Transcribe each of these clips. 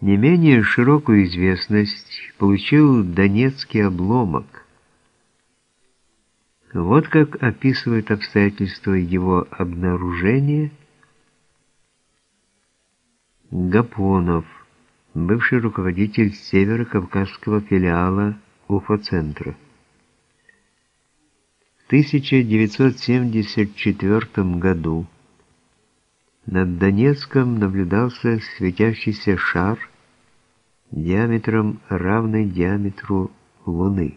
Не менее широкую известность получил Донецкий обломок. Вот как описывает обстоятельства его обнаружения Гапонов, бывший руководитель северо-кавказского филиала Уфа-центра. В 1974 году над Донецком наблюдался светящийся шар диаметром равный диаметру Луны.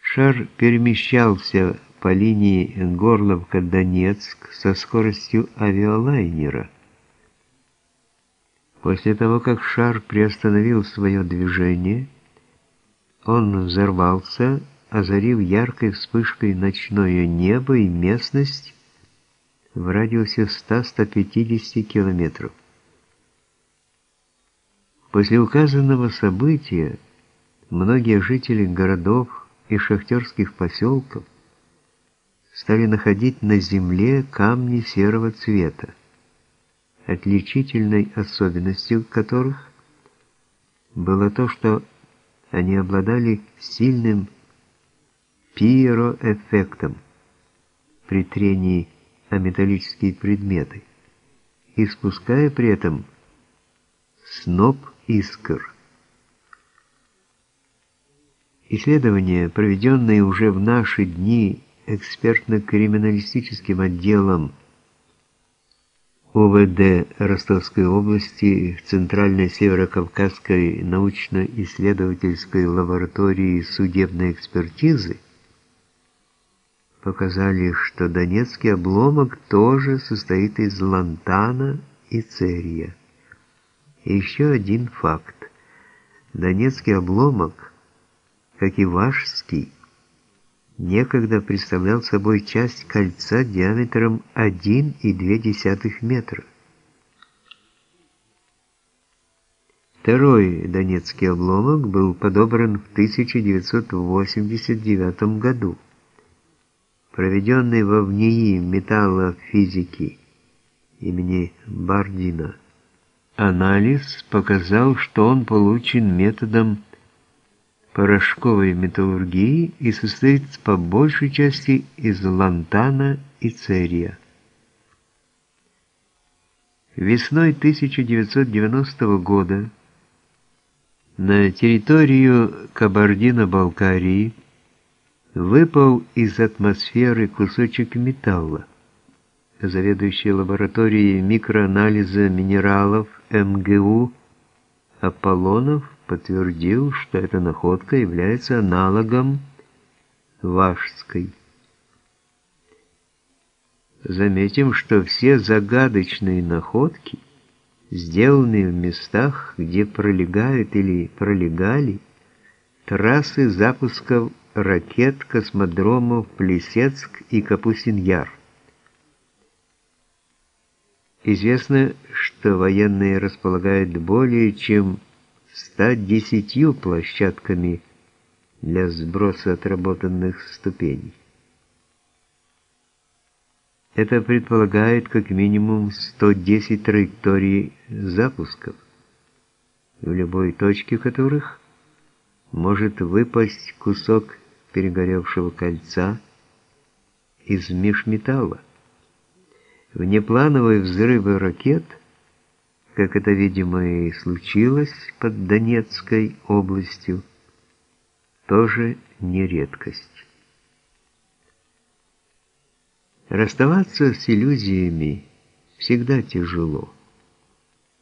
Шар перемещался по линии Горловка-Донецк со скоростью авиалайнера. После того, как шар приостановил свое движение, он взорвался озарив яркой вспышкой ночное небо и местность в радиусе 100-150 километров. После указанного события многие жители городов и шахтерских поселков стали находить на земле камни серого цвета, отличительной особенностью которых было то, что они обладали сильным пироэффектом при трении о металлические предметы, испуская при этом сноп искр. Исследования, проведенные уже в наши дни экспертно-криминалистическим отделом ОВД Ростовской области в Центральной Северо-Кавказской научно-исследовательской лаборатории судебной экспертизы, показали, что донецкий обломок тоже состоит из лантана и церия. Еще один факт. Донецкий обломок, как и Вашский, некогда представлял собой часть кольца диаметром 1,2 метра. Второй донецкий обломок был подобран в 1989 году проведенный во ВНИИ металлофизики имени Бардина, анализ показал, что он получен методом порошковой металлургии и состоит по большей части из лантана и церия. Весной 1990 года на территорию Кабардино-Балкарии выпал из атмосферы кусочек металла. Заведующий лабораторией микроанализа минералов МГУ Аполлонов подтвердил, что эта находка является аналогом Вашской. Заметим, что все загадочные находки, сделанные в местах, где пролегают или пролегали трассы запусков ракет космодромов Плесецк и Капустин-Яр. Известно, что военные располагают более чем 110 площадками для сброса отработанных ступеней. Это предполагает как минимум 110 траекторий запусков, в любой точке которых может выпасть кусок перегоревшего кольца из межметалла. Внеплановые взрывы ракет, как это, видимо, и случилось под Донецкой областью, тоже не редкость. Расставаться с иллюзиями всегда тяжело,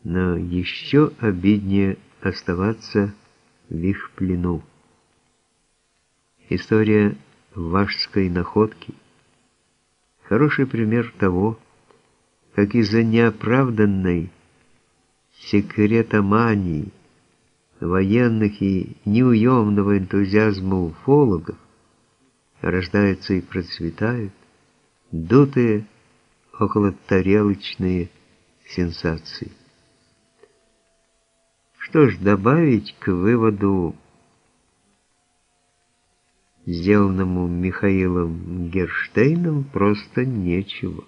но еще обиднее оставаться в их плену. История Вашской находки – хороший пример того, как из-за неоправданной секретомании военных и неуемного энтузиазма уфологов рождаются и процветают дутые около тарелочные сенсации. Что ж, добавить к выводу сделанному Михаилом Герштейном, просто нечего.